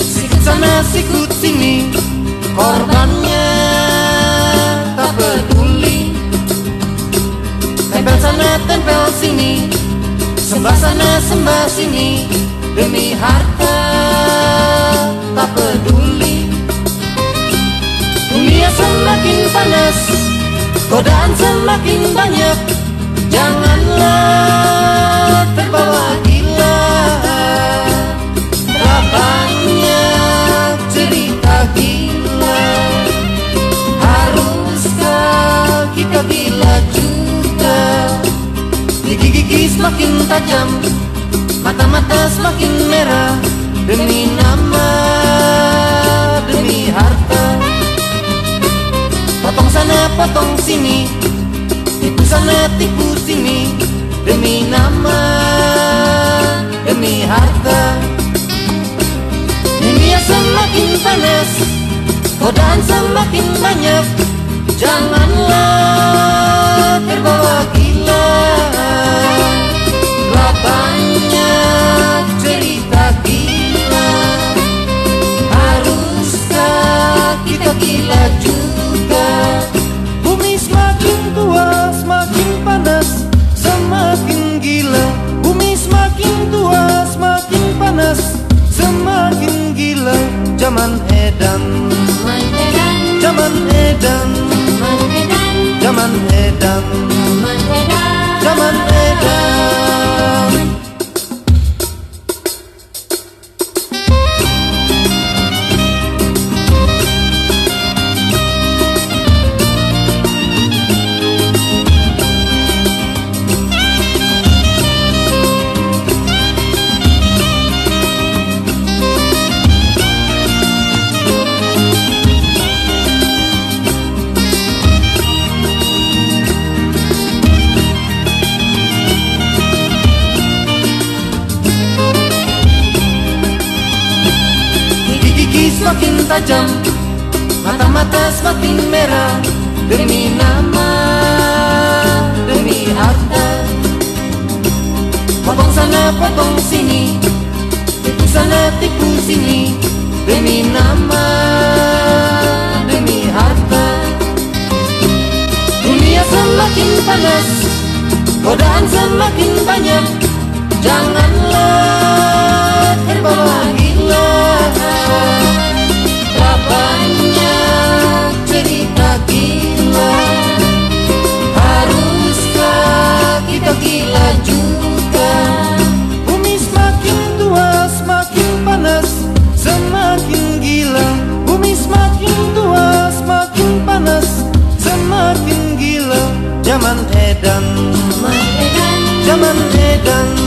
Sikut sana sikut sini Korbannya tak peduli. Tempel sana tempel sini. Sembah sana sembah sini. Demi harta tak peduli. Dunia semakin panas Godaan semakin banyak. Janganlah semakin tajam Mata-mata semakin merah Demi nama Demi harta. Potong sana potong sini Tipu sana tipu sini Demi nama Demi harta. Dunia semakin panas Godaan semakin banyak Janganlah Zaman edan, zaman edan, zaman edan, semakin tajam Mata-mata semakin merah. Demi nama Demi harta. Potong sana potong sini Tipu sana tipu sini. Demi nama Demi harta. Dunia semakin panas Godaan semakin banyak. Janganlah gila juga Bumi semakin tua semakin panas Semakin gila. Bumi semakin tua semakin panas Semakin gila. Zaman edan. Zaman edan.